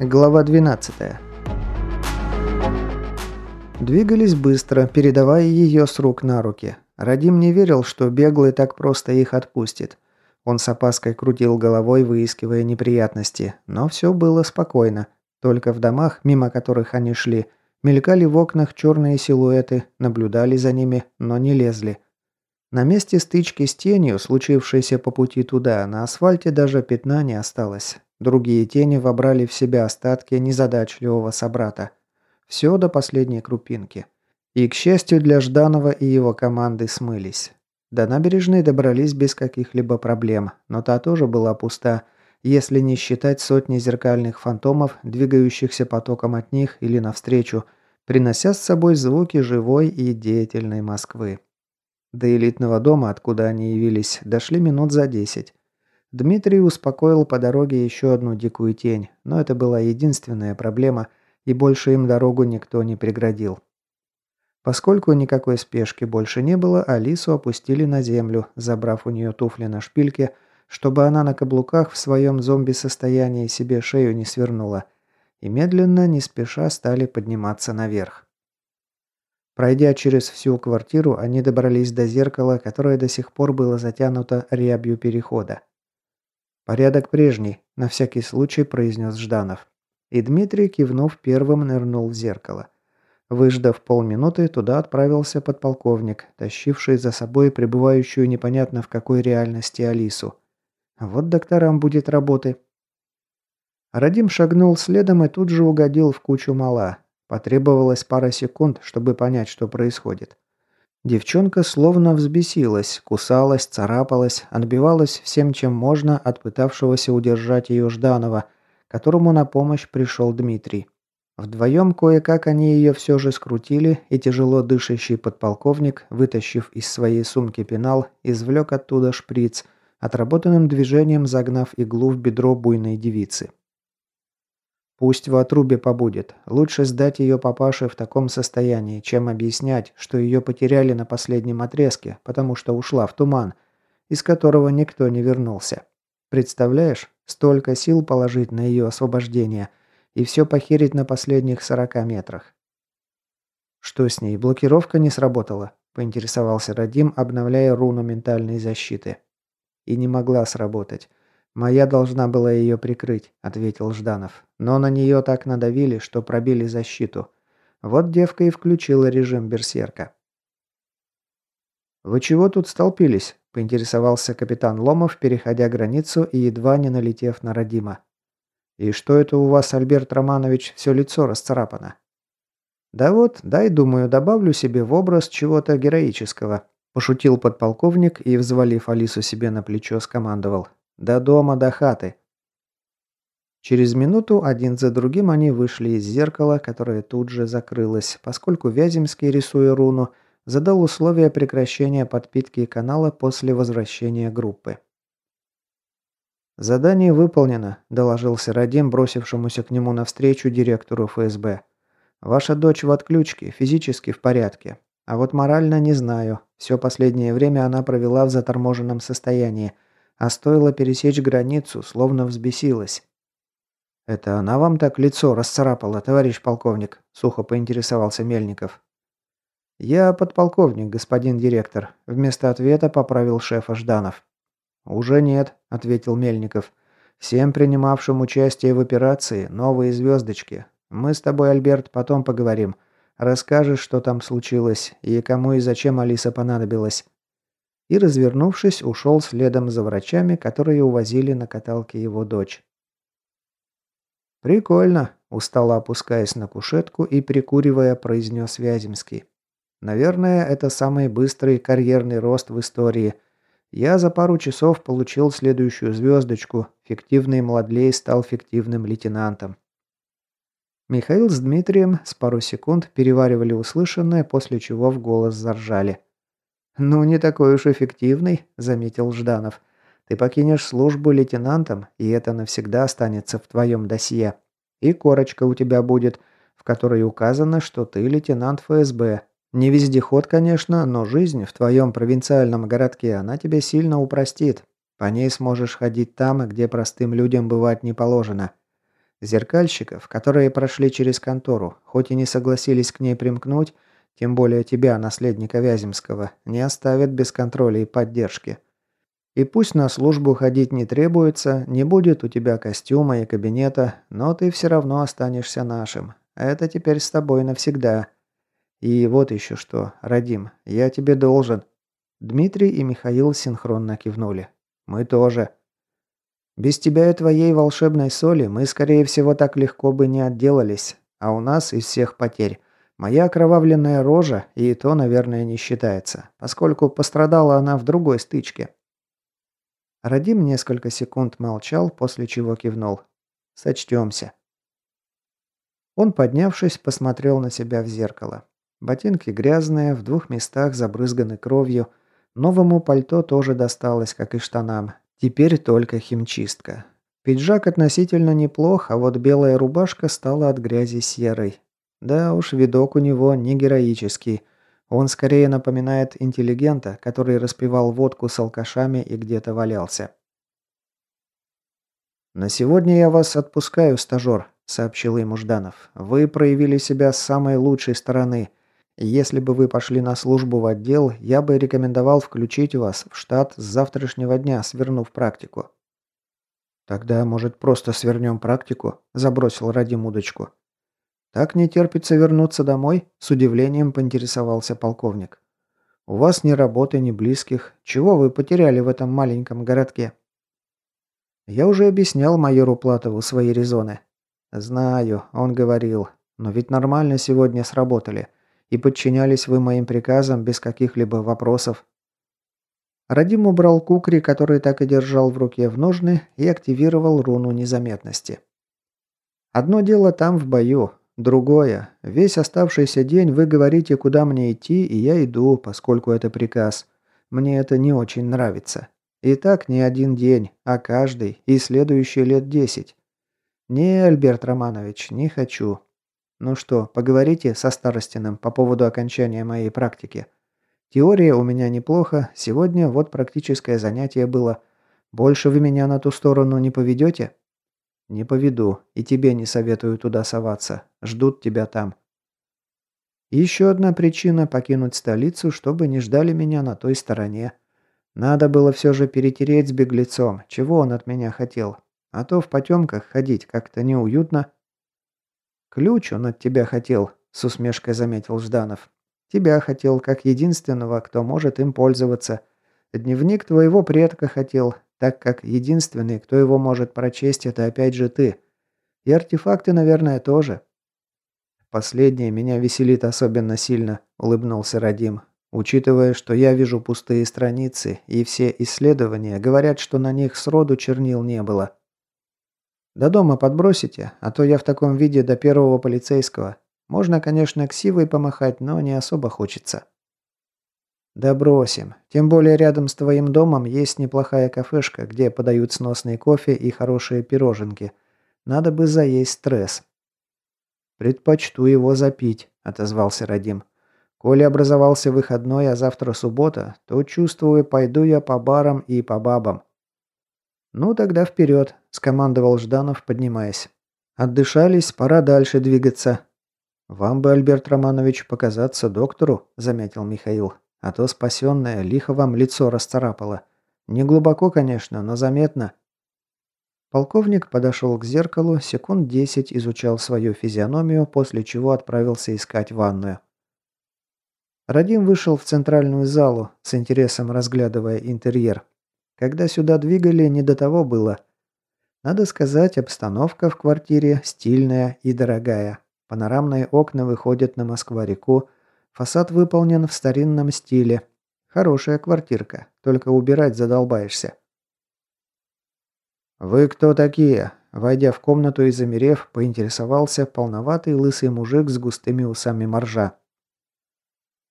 Глава 12. Двигались быстро, передавая ее с рук на руки. Радим не верил, что беглый так просто их отпустит. Он с опаской крутил головой, выискивая неприятности, но все было спокойно. Только в домах, мимо которых они шли, мелькали в окнах черные силуэты, наблюдали за ними, но не лезли. На месте стычки с тенью, случившейся по пути туда, на асфальте даже пятна не осталось. Другие тени вобрали в себя остатки незадачливого собрата. Все до последней крупинки. И, к счастью для Жданова и его команды, смылись. До набережной добрались без каких-либо проблем, но та тоже была пуста, если не считать сотни зеркальных фантомов, двигающихся потоком от них или навстречу, принося с собой звуки живой и деятельной Москвы. До элитного дома, откуда они явились, дошли минут за десять. Дмитрий успокоил по дороге еще одну дикую тень, но это была единственная проблема, и больше им дорогу никто не преградил. Поскольку никакой спешки больше не было, Алису опустили на землю, забрав у нее туфли на шпильке, чтобы она на каблуках в своем зомби-состоянии себе шею не свернула, и медленно, не спеша стали подниматься наверх. Пройдя через всю квартиру, они добрались до зеркала, которое до сих пор было затянуто рябью перехода. «Порядок прежний», – на всякий случай произнес Жданов. И Дмитрий, кивнув первым, нырнул в зеркало. Выждав полминуты, туда отправился подполковник, тащивший за собой пребывающую непонятно в какой реальности Алису. Вот докторам будет работы. Радим шагнул следом и тут же угодил в кучу мала. Потребовалось пара секунд, чтобы понять, что происходит. Девчонка словно взбесилась, кусалась, царапалась, отбивалась всем, чем можно от пытавшегося удержать ее Жданова, которому на помощь пришел Дмитрий. Вдвоем кое-как они ее все же скрутили, и тяжело дышащий подполковник, вытащив из своей сумки пенал, извлек оттуда шприц, отработанным движением загнав иглу в бедро буйной девицы. Пусть в отрубе побудет. Лучше сдать ее папаше в таком состоянии, чем объяснять, что ее потеряли на последнем отрезке, потому что ушла в туман, из которого никто не вернулся. Представляешь, столько сил положить на ее освобождение и все похерить на последних 40 метрах. Что с ней, блокировка не сработала? Поинтересовался Радим, обновляя руну ментальной защиты. И не могла сработать. «Моя должна была ее прикрыть», — ответил Жданов. «Но на нее так надавили, что пробили защиту. Вот девка и включила режим берсерка». «Вы чего тут столпились?» – поинтересовался капитан Ломов, переходя границу и едва не налетев на Родима. «И что это у вас, Альберт Романович, все лицо расцарапано?» «Да вот, дай, думаю, добавлю себе в образ чего-то героического», – пошутил подполковник и, взвалив Алису себе на плечо, скомандовал. До дома, до хаты. Через минуту один за другим они вышли из зеркала, которое тут же закрылось, поскольку Вяземский, рисуя руну, задал условия прекращения подпитки канала после возвращения группы. «Задание выполнено», – доложился Радим, бросившемуся к нему навстречу директору ФСБ. «Ваша дочь в отключке, физически в порядке. А вот морально не знаю. Все последнее время она провела в заторможенном состоянии – а стоило пересечь границу, словно взбесилась. «Это она вам так лицо расцарапала, товарищ полковник?» – сухо поинтересовался Мельников. «Я подполковник, господин директор», – вместо ответа поправил шефа Жданов. «Уже нет», – ответил Мельников. «Всем принимавшим участие в операции новые звездочки. Мы с тобой, Альберт, потом поговорим. Расскажешь, что там случилось и кому и зачем Алиса понадобилась и, развернувшись, ушел следом за врачами, которые увозили на каталке его дочь. «Прикольно», – устало опускаясь на кушетку и прикуривая, произнес Вяземский. «Наверное, это самый быстрый карьерный рост в истории. Я за пару часов получил следующую звездочку, фиктивный младлей стал фиктивным лейтенантом». Михаил с Дмитрием с пару секунд переваривали услышанное, после чего в голос заржали. «Ну, не такой уж эффективный», – заметил Жданов. «Ты покинешь службу лейтенантом, и это навсегда останется в твоем досье. И корочка у тебя будет, в которой указано, что ты лейтенант ФСБ. Не вездеход, конечно, но жизнь в твоем провинциальном городке, она тебе сильно упростит. По ней сможешь ходить там, где простым людям бывать не положено. Зеркальщиков, которые прошли через контору, хоть и не согласились к ней примкнуть, тем более тебя, наследника Вяземского, не оставят без контроля и поддержки. И пусть на службу ходить не требуется, не будет у тебя костюма и кабинета, но ты все равно останешься нашим. Это теперь с тобой навсегда. И вот еще что, Радим, я тебе должен. Дмитрий и Михаил синхронно кивнули. Мы тоже. Без тебя и твоей волшебной соли мы, скорее всего, так легко бы не отделались. А у нас из всех потерь моя окровавленная рожа и то, наверное, не считается, поскольку пострадала она в другой стычке. Радим несколько секунд молчал, после чего кивнул. «Сочтемся». Он, поднявшись, посмотрел на себя в зеркало. Ботинки грязные, в двух местах забрызганы кровью. Новому пальто тоже досталось, как и штанам. Теперь только химчистка. Пиджак относительно неплох, а вот белая рубашка стала от грязи серой. Да уж, видок у него не героический. Он скорее напоминает интеллигента, который распивал водку с алкашами и где-то валялся. «На сегодня я вас отпускаю, стажер», — сообщил ему Жданов. «Вы проявили себя с самой лучшей стороны. Если бы вы пошли на службу в отдел, я бы рекомендовал включить вас в штат с завтрашнего дня, свернув практику». «Тогда, может, просто свернем практику?» – забросил Радим удочку. «Так не терпится вернуться домой?» – с удивлением поинтересовался полковник. «У вас ни работы, ни близких. Чего вы потеряли в этом маленьком городке?» Я уже объяснял майору Платову свои резоны. «Знаю», – он говорил, – «но ведь нормально сегодня сработали. И подчинялись вы моим приказам без каких-либо вопросов. Радим убрал кукри, который так и держал в руке в ножны, и активировал руну незаметности. Одно дело там в бою, другое. Весь оставшийся день вы говорите, куда мне идти, и я иду, поскольку это приказ. Мне это не очень нравится. И так не один день, а каждый, и следующие лет десять. Не, Альберт Романович, не хочу. Ну что, поговорите со Старостиным по поводу окончания моей практики. Теория у меня неплохо, сегодня вот практическое занятие было. Больше вы меня на ту сторону не поведете? Не поведу, и тебе не советую туда соваться. Ждут тебя там. Еще одна причина покинуть столицу, чтобы не ждали меня на той стороне. Надо было все же перетереть с беглецом, чего он от меня хотел. А то в потемках ходить как-то неуютно. «Ключ он от тебя хотел», – с усмешкой заметил Жданов. «Тебя хотел, как единственного, кто может им пользоваться. Дневник твоего предка хотел, так как единственный, кто его может прочесть, это опять же ты. И артефакты, наверное, тоже». «Последнее меня веселит особенно сильно», – улыбнулся Радим. «Учитывая, что я вижу пустые страницы, и все исследования говорят, что на них сроду чернил не было». До дома подбросите, а то я в таком виде до первого полицейского. Можно, конечно, ксивой помахать, но не особо хочется. Да бросим. Тем более рядом с твоим домом есть неплохая кафешка, где подают сносный кофе и хорошие пироженки. Надо бы заесть стресс. Предпочту его запить, отозвался Радим. Коли образовался выходной, а завтра суббота, то, чувствую, пойду я по барам и по бабам. «Ну тогда вперед», – скомандовал Жданов, поднимаясь. «Отдышались, пора дальше двигаться». «Вам бы, Альберт Романович, показаться доктору», – заметил Михаил. «А то спасенное лихо вам лицо расцарапало. Не глубоко, конечно, но заметно». Полковник подошел к зеркалу, секунд десять изучал свою физиономию, после чего отправился искать ванную. Радим вышел в центральную залу, с интересом разглядывая интерьер. Когда сюда двигали, не до того было. Надо сказать, обстановка в квартире стильная и дорогая. Панорамные окна выходят на Москва-реку. Фасад выполнен в старинном стиле. Хорошая квартирка, только убирать задолбаешься. «Вы кто такие?» Войдя в комнату и замерев, поинтересовался полноватый лысый мужик с густыми усами моржа.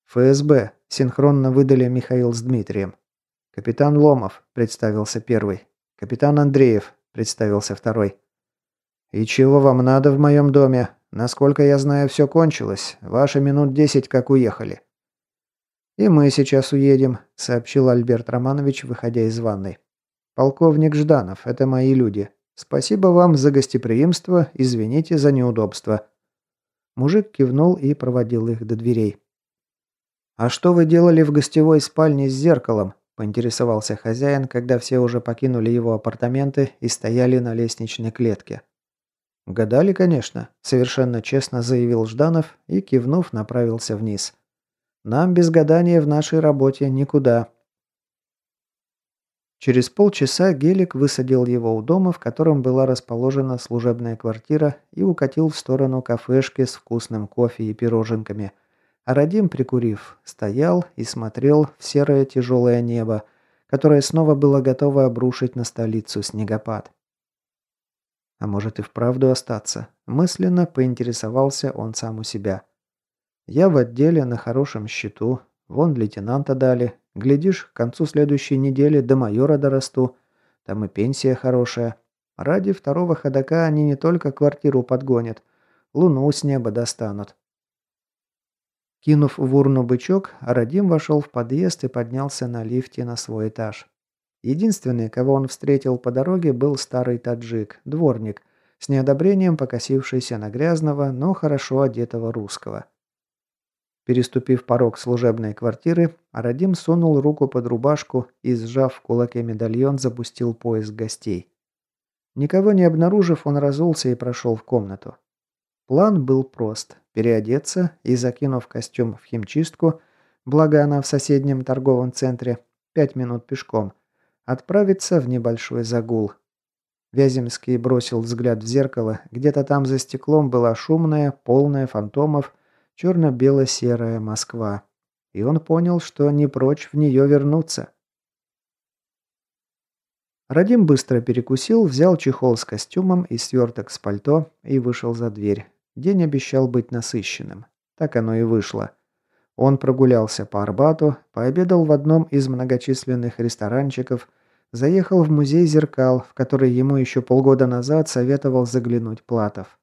«ФСБ», – синхронно выдали Михаил с Дмитрием. «Капитан Ломов», – представился первый. «Капитан Андреев», – представился второй. «И чего вам надо в моем доме? Насколько я знаю, все кончилось. Ваши минут десять как уехали». «И мы сейчас уедем», – сообщил Альберт Романович, выходя из ванной. «Полковник Жданов, это мои люди. Спасибо вам за гостеприимство, извините за неудобство». Мужик кивнул и проводил их до дверей. «А что вы делали в гостевой спальне с зеркалом?» – поинтересовался хозяин, когда все уже покинули его апартаменты и стояли на лестничной клетке. «Гадали, конечно», – совершенно честно заявил Жданов и, кивнув, направился вниз. «Нам без гадания в нашей работе никуда». Через полчаса Гелик высадил его у дома, в котором была расположена служебная квартира, и укатил в сторону кафешки с вкусным кофе и пироженками. А Радим, прикурив, стоял и смотрел в серое тяжелое небо, которое снова было готово обрушить на столицу снегопад. А может и вправду остаться? Мысленно поинтересовался он сам у себя. Я в отделе на хорошем счету, вон лейтенанта дали, Глядишь, к концу следующей недели до майора дорасту. Там и пенсия хорошая. Ради второго ходока они не только квартиру подгонят, луну с неба достанут. Кинув в урну бычок, Радим вошел в подъезд и поднялся на лифте на свой этаж. Единственный, кого он встретил по дороге, был старый таджик, дворник, с неодобрением покосившийся на грязного, но хорошо одетого русского. Переступив порог служебной квартиры, Арадим сунул руку под рубашку и, сжав в кулаке медальон, запустил поиск гостей. Никого не обнаружив, он разулся и прошел в комнату. План был прост – переодеться и, закинув костюм в химчистку, благо она в соседнем торговом центре, пять минут пешком, отправиться в небольшой загул. Вяземский бросил взгляд в зеркало, где-то там за стеклом была шумная, полная фантомов – черно-бело-серая Москва. И он понял, что не прочь в нее вернуться. Радим быстро перекусил, взял чехол с костюмом и сверток с пальто и вышел за дверь. День обещал быть насыщенным. Так оно и вышло. Он прогулялся по Арбату, пообедал в одном из многочисленных ресторанчиков, заехал в музей зеркал, в который ему еще полгода назад советовал заглянуть Платов.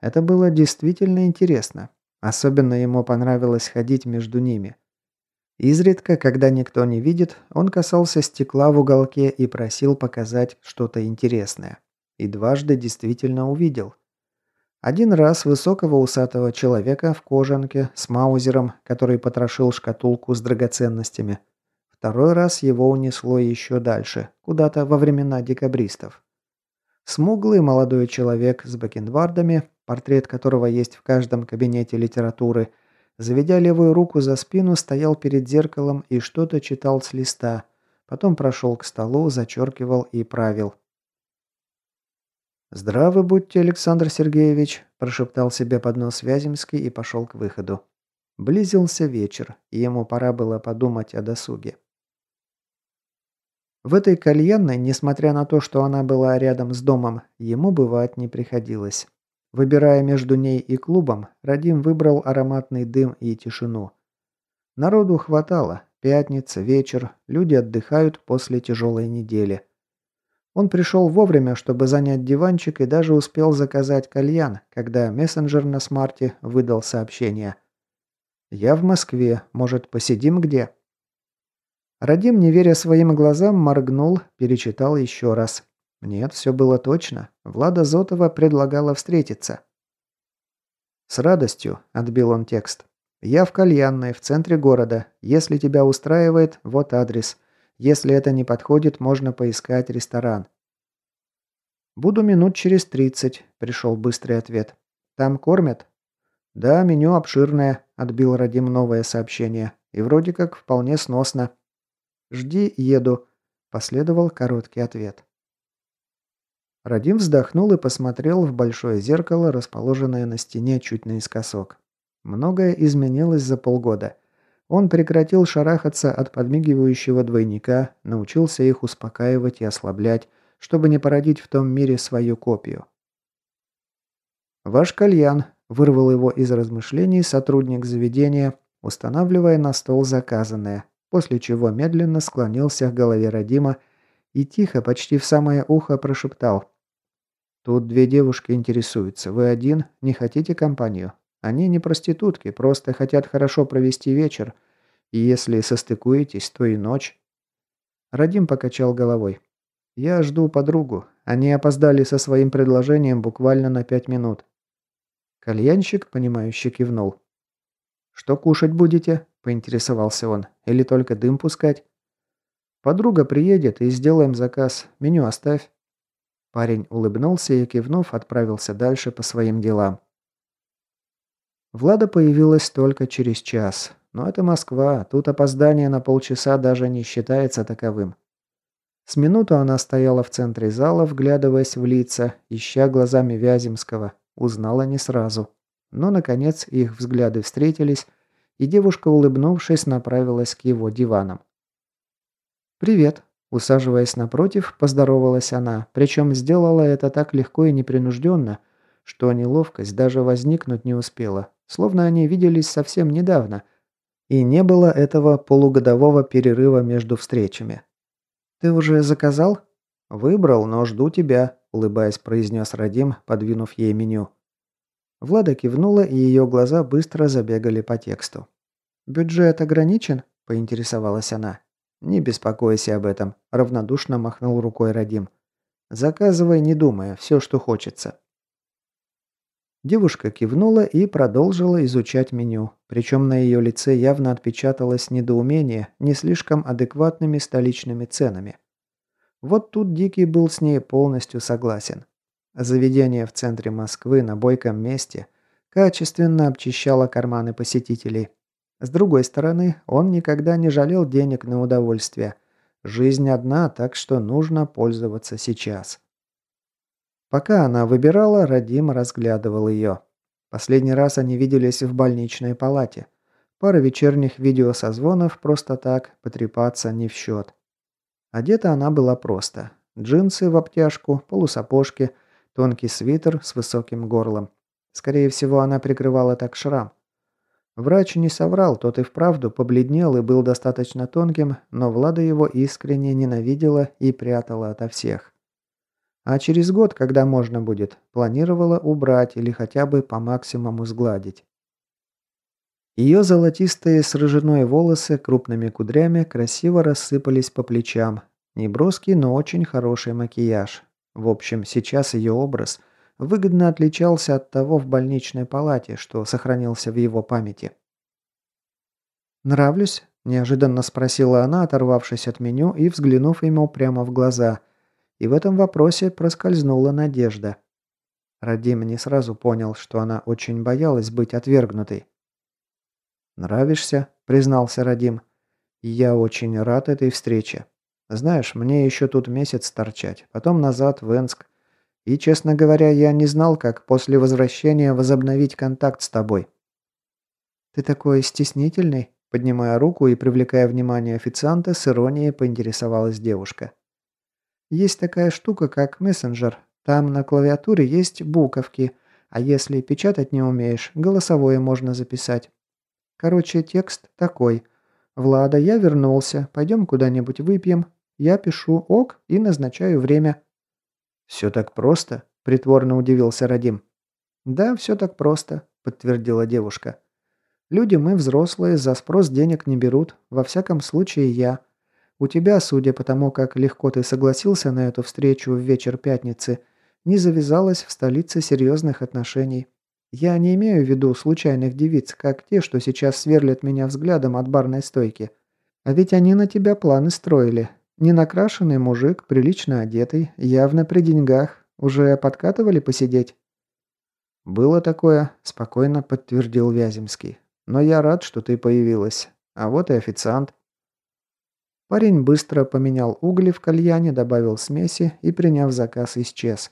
Это было действительно интересно. Особенно ему понравилось ходить между ними. Изредка, когда никто не видит, он касался стекла в уголке и просил показать что-то интересное. И дважды действительно увидел. Один раз высокого усатого человека в кожанке с маузером, который потрошил шкатулку с драгоценностями. Второй раз его унесло еще дальше, куда-то во времена декабристов. Смуглый молодой человек с бакенбардами, портрет которого есть в каждом кабинете литературы, заведя левую руку за спину, стоял перед зеркалом и что-то читал с листа. Потом прошел к столу, зачеркивал и правил. «Здравы будьте, Александр Сергеевич», – прошептал себе под нос Вяземский и пошел к выходу. Близился вечер, и ему пора было подумать о досуге. В этой кальянной, несмотря на то, что она была рядом с домом, ему бывать не приходилось. Выбирая между ней и клубом, Радим выбрал ароматный дым и тишину. Народу хватало. Пятница, вечер, люди отдыхают после тяжелой недели. Он пришел вовремя, чтобы занять диванчик и даже успел заказать кальян, когда мессенджер на смарте выдал сообщение. «Я в Москве. Может, посидим где?» Радим, не веря своим глазам, моргнул, перечитал еще раз. Нет, все было точно. Влада Зотова предлагала встретиться. «С радостью», – отбил он текст. «Я в кальянной, в центре города. Если тебя устраивает, вот адрес. Если это не подходит, можно поискать ресторан». «Буду минут через тридцать», – пришел быстрый ответ. «Там кормят?» «Да, меню обширное», – отбил Радим новое сообщение. «И вроде как вполне сносно». «Жди, еду», – последовал короткий ответ. Радим вздохнул и посмотрел в большое зеркало, расположенное на стене чуть наискосок. Многое изменилось за полгода. Он прекратил шарахаться от подмигивающего двойника, научился их успокаивать и ослаблять, чтобы не породить в том мире свою копию. «Ваш кальян», – вырвал его из размышлений сотрудник заведения, устанавливая на стол заказанное, после чего медленно склонился к голове Родима и тихо, почти в самое ухо прошептал. «Тут две девушки интересуются. Вы один? Не хотите компанию? Они не проститутки, просто хотят хорошо провести вечер. И если состыкуетесь, то и ночь». Радим покачал головой. Я жду подругу. Они опоздали со своим предложением буквально на пять минут». Кальянщик, понимающе кивнул. «Что кушать будете?» – поинтересовался он. «Или только дым пускать?» «Подруга приедет и сделаем заказ. Меню оставь». Парень улыбнулся и, кивнув, отправился дальше по своим делам. Влада появилась только через час. Но это Москва, тут опоздание на полчаса даже не считается таковым. С минуту она стояла в центре зала, вглядываясь в лица, ища глазами Вяземского. Узнала не сразу. Но, наконец, их взгляды встретились, и девушка, улыбнувшись, направилась к его диванам. «Привет», Усаживаясь напротив, поздоровалась она, причем сделала это так легко и непринужденно, что неловкость даже возникнуть не успела, словно они виделись совсем недавно, и не было этого полугодового перерыва между встречами. «Ты уже заказал?» «Выбрал, но жду тебя», – улыбаясь, произнес Радим, подвинув ей меню. Влада кивнула, и ее глаза быстро забегали по тексту. «Бюджет ограничен?» – поинтересовалась она. «Не беспокойся об этом», – равнодушно махнул рукой Радим. «Заказывай, не думая, все, что хочется». Девушка кивнула и продолжила изучать меню, причем на ее лице явно отпечаталось недоумение не слишком адекватными столичными ценами. Вот тут Дикий был с ней полностью согласен. Заведение в центре Москвы на бойком месте качественно обчищало карманы посетителей – с другой стороны, он никогда не жалел денег на удовольствие. Жизнь одна, так что нужно пользоваться сейчас. Пока она выбирала, Радим разглядывал ее. Последний раз они виделись в больничной палате. Пара вечерних видеосозвонов просто так, потрепаться не в счет. Одета она была просто. Джинсы в обтяжку, полусапожки, тонкий свитер с высоким горлом. Скорее всего, она прикрывала так шрам. Врач не соврал, тот и вправду побледнел и был достаточно тонким, но Влада его искренне ненавидела и прятала ото всех. А через год, когда можно будет, планировала убрать или хотя бы по максимуму сгладить. Ее золотистые с рыжиной волосы крупными кудрями красиво рассыпались по плечам. Неброский, но очень хороший макияж. В общем, сейчас ее образ – выгодно отличался от того в больничной палате, что сохранился в его памяти. «Нравлюсь?» – неожиданно спросила она, оторвавшись от меню и взглянув ему прямо в глаза. И в этом вопросе проскользнула надежда. Радим не сразу понял, что она очень боялась быть отвергнутой. «Нравишься?» – признался Радим. «Я очень рад этой встрече. Знаешь, мне еще тут месяц торчать, потом назад в Энск, и, честно говоря, я не знал, как после возвращения возобновить контакт с тобой. Ты такой стеснительный, поднимая руку и привлекая внимание официанта, с иронией поинтересовалась девушка. Есть такая штука, как мессенджер. Там на клавиатуре есть буковки, а если печатать не умеешь, голосовое можно записать. Короче, текст такой. «Влада, я вернулся. Пойдем куда-нибудь выпьем. Я пишу «ок» и назначаю время. «Все так просто?» – притворно удивился Радим. «Да, все так просто», – подтвердила девушка. «Люди мы взрослые, за спрос денег не берут. Во всяком случае, я. У тебя, судя по тому, как легко ты согласился на эту встречу в вечер пятницы, не завязалось в столице серьезных отношений. Я не имею в виду случайных девиц, как те, что сейчас сверлят меня взглядом от барной стойки. А ведь они на тебя планы строили, Ненакрашенный мужик, прилично одетый, явно при деньгах. Уже подкатывали посидеть?» «Было такое», – спокойно подтвердил Вяземский. «Но я рад, что ты появилась. А вот и официант». Парень быстро поменял угли в кальяне, добавил смеси и, приняв заказ, исчез.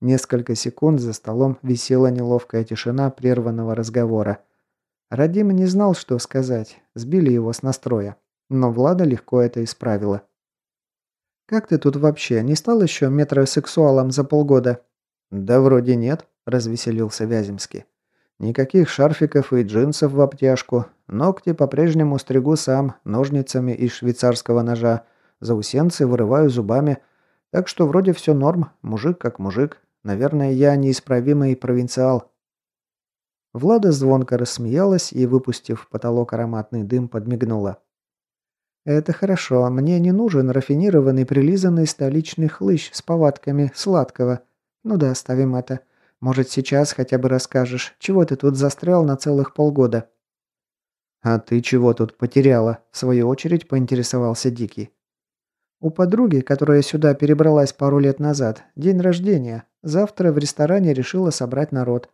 Несколько секунд за столом висела неловкая тишина прерванного разговора. Радим не знал, что сказать, сбили его с настроя. Но Влада легко это исправила. «Как ты тут вообще? Не стал еще метросексуалом за полгода?» «Да вроде нет», – развеселился Вяземский. «Никаких шарфиков и джинсов в обтяжку. Ногти по-прежнему стригу сам, ножницами из швейцарского ножа. Заусенцы вырываю зубами. Так что вроде все норм, мужик как мужик. Наверное, я неисправимый провинциал». Влада звонко рассмеялась и, выпустив в потолок ароматный дым, подмигнула. «Это хорошо. Мне не нужен рафинированный, прилизанный столичный хлыщ с повадками сладкого. Ну да, оставим это. Может, сейчас хотя бы расскажешь, чего ты тут застрял на целых полгода?» «А ты чего тут потеряла?» – в свою очередь поинтересовался Дикий. «У подруги, которая сюда перебралась пару лет назад, день рождения. Завтра в ресторане решила собрать народ.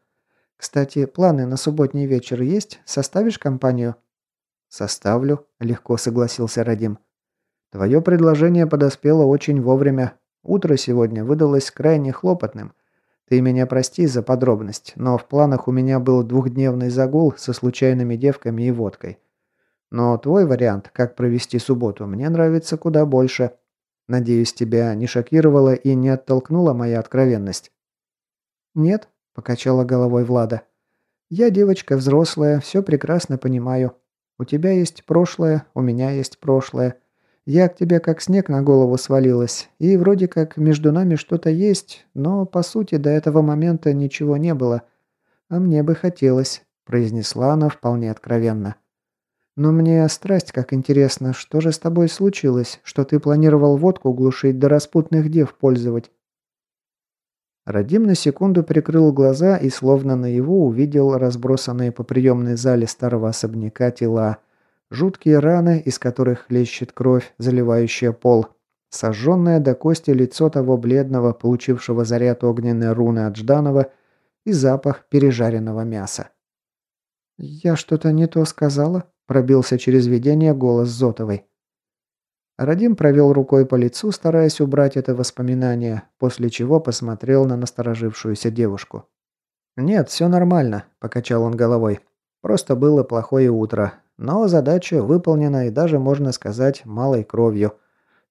Кстати, планы на субботний вечер есть? Составишь компанию?» «Составлю», – легко согласился Радим. «Твое предложение подоспело очень вовремя. Утро сегодня выдалось крайне хлопотным. Ты меня прости за подробность, но в планах у меня был двухдневный загул со случайными девками и водкой. Но твой вариант, как провести субботу, мне нравится куда больше. Надеюсь, тебя не шокировала и не оттолкнула моя откровенность?» «Нет», – покачала головой Влада. «Я девочка взрослая, все прекрасно понимаю. У тебя есть прошлое, у меня есть прошлое. Я к тебе как снег на голову свалилась, и вроде как между нами что-то есть, но по сути до этого момента ничего не было. А мне бы хотелось», – произнесла она вполне откровенно. «Но мне страсть как интересно, что же с тобой случилось, что ты планировал водку глушить да распутных дев пользовать?» Радим на секунду прикрыл глаза и словно наяву увидел разбросанные по приемной зале старого особняка тела. Жуткие раны, из которых хлещет кровь, заливающая пол. Сожженное до кости лицо того бледного, получившего заряд огненной руны от Жданова и запах пережаренного мяса. «Я что-то не то сказала?» – пробился через видение голос Зотовой. Радим провел рукой по лицу, стараясь убрать это воспоминание, после чего посмотрел на насторожившуюся девушку. «Нет, все нормально», – покачал он головой. «Просто было плохое утро. Но задача выполнена и даже, можно сказать, малой кровью.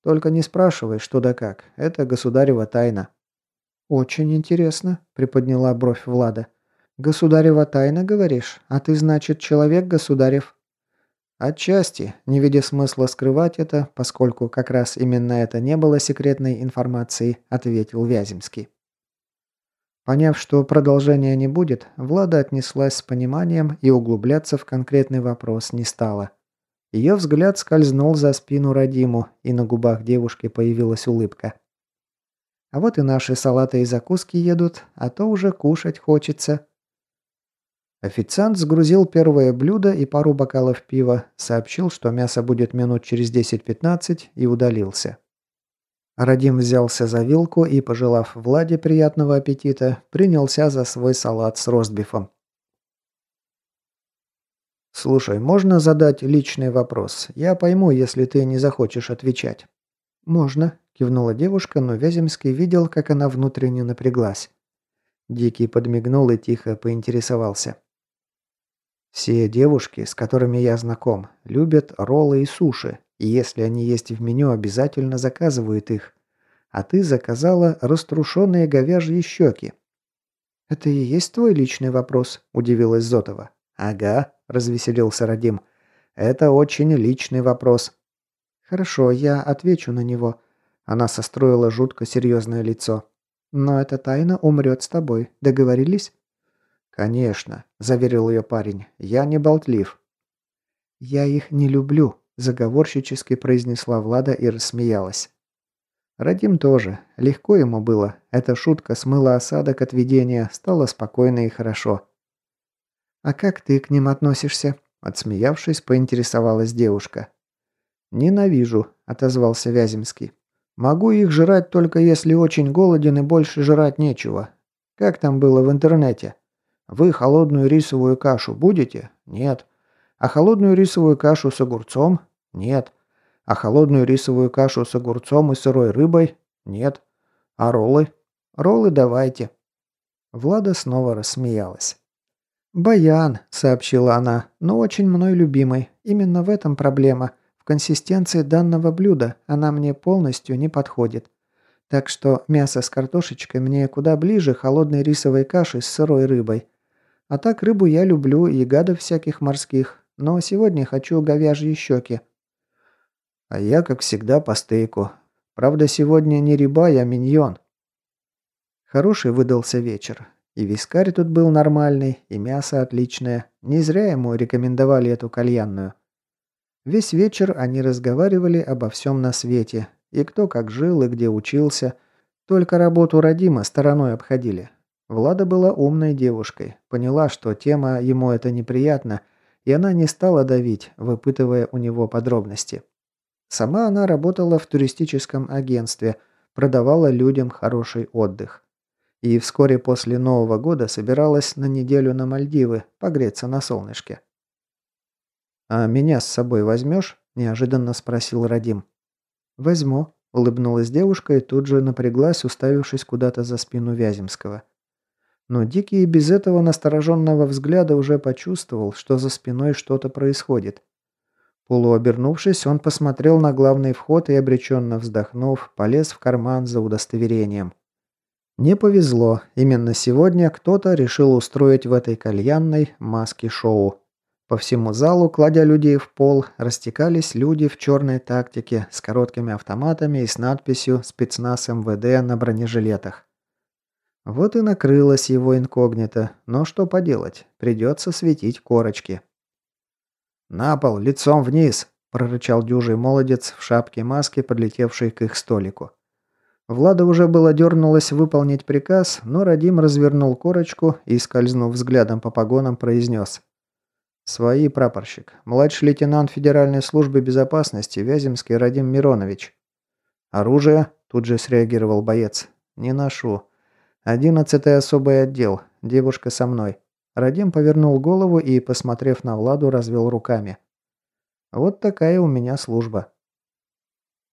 Только не спрашивай, что да как. Это государева тайна». «Очень интересно», – приподняла бровь Влада. «Государева тайна, говоришь? А ты, значит, человек государев?» Отчасти, не видя смысла скрывать это, поскольку как раз именно это не было секретной информацией, ответил Вяземский. Поняв, что продолжения не будет, Влада отнеслась с пониманием и углубляться в конкретный вопрос не стала. Ее взгляд скользнул за спину Радиму, и на губах девушки появилась улыбка. «А вот и наши салаты и закуски едут, а то уже кушать хочется», Официант сгрузил первое блюдо и пару бокалов пива, сообщил, что мясо будет минут через 10-15 и удалился. Радим взялся за вилку и, пожелав Владе приятного аппетита, принялся за свой салат с ростбифом. «Слушай, можно задать личный вопрос? Я пойму, если ты не захочешь отвечать». «Можно», – кивнула девушка, но Вяземский видел, как она внутренне напряглась. Дикий подмигнул и тихо поинтересовался. Все девушки, с которыми я знаком, любят роллы и суши, и если они есть в меню, обязательно заказывают их. А ты заказала раструшенные говяжьи щеки. «Это и есть твой личный вопрос?» – удивилась Зотова. «Ага», – развеселился Радим. «Это очень личный вопрос». «Хорошо, я отвечу на него». Она состроила жутко серьезное лицо. «Но эта тайна умрет с тобой. Договорились?» «Конечно», – заверил ее парень. «Я не болтлив». «Я их не люблю», – заговорщически произнесла Влада и рассмеялась. Радим тоже. Легко ему было. Эта шутка смыла осадок от видения, стало спокойно и хорошо. «А как ты к ним относишься?» Отсмеявшись, поинтересовалась девушка. «Ненавижу», – отозвался Вяземский. «Могу их жрать только если очень голоден и больше жрать нечего. Как там было в интернете?» Вы холодную рисовую кашу будете? Нет. А холодную рисовую кашу с огурцом? Нет. А холодную рисовую кашу с огурцом и сырой рыбой? Нет. А роллы? Роллы давайте. Влада снова рассмеялась. «Баян», — сообщила она, — «но очень мной любимый. Именно в этом проблема. В консистенции данного блюда она мне полностью не подходит. Так что мясо с картошечкой мне куда ближе холодной рисовой каши с сырой рыбой. А так рыбу я люблю и гадов всяких морских, но сегодня хочу говяжьи щеки. А я, как всегда, по стейку. Правда, сегодня не рыба, а миньон. Хороший выдался вечер. И вискарь тут был нормальный, и мясо отличное. Не зря ему рекомендовали эту кальянную. Весь вечер они разговаривали обо всем на свете, и кто как жил и где учился. Только работу Родима стороной обходили. Влада была умной девушкой, поняла, что тема ему это неприятна, и она не стала давить, выпытывая у него подробности. Сама она работала в туристическом агентстве, продавала людям хороший отдых. И вскоре после Нового года собиралась на неделю на Мальдивы погреться на солнышке. «А меня с собой возьмешь?» – неожиданно спросил Радим. «Возьму», – улыбнулась девушка и тут же напряглась, уставившись куда-то за спину Вяземского. Но Дикий без этого настороженного взгляда уже почувствовал, что за спиной что-то происходит. Полуобернувшись, он посмотрел на главный вход и, обреченно вздохнув, полез в карман за удостоверением. Не повезло, именно сегодня кто-то решил устроить в этой кальянной маски-шоу. По всему залу, кладя людей в пол, растекались люди в черной тактике с короткими автоматами и с надписью «Спецназ МВД» на бронежилетах. Вот и накрылось его инкогнито, но что поделать, придется светить корочки. «На пол, лицом вниз!» – прорычал дюжий молодец в шапке маски, подлетевший к их столику. Влада уже было дернулась выполнить приказ, но Радим развернул корочку и, скользнув взглядом по погонам, произнес – «Свои, прапорщик. Младший лейтенант Федеральной службы безопасности Вяземский Радим Миронович». «Оружие?» – тут же среагировал боец. «Не ношу. Одиннадцатый особый отдел. Девушка со мной». Радим повернул голову и, посмотрев на Владу, развел руками. «Вот такая у меня служба».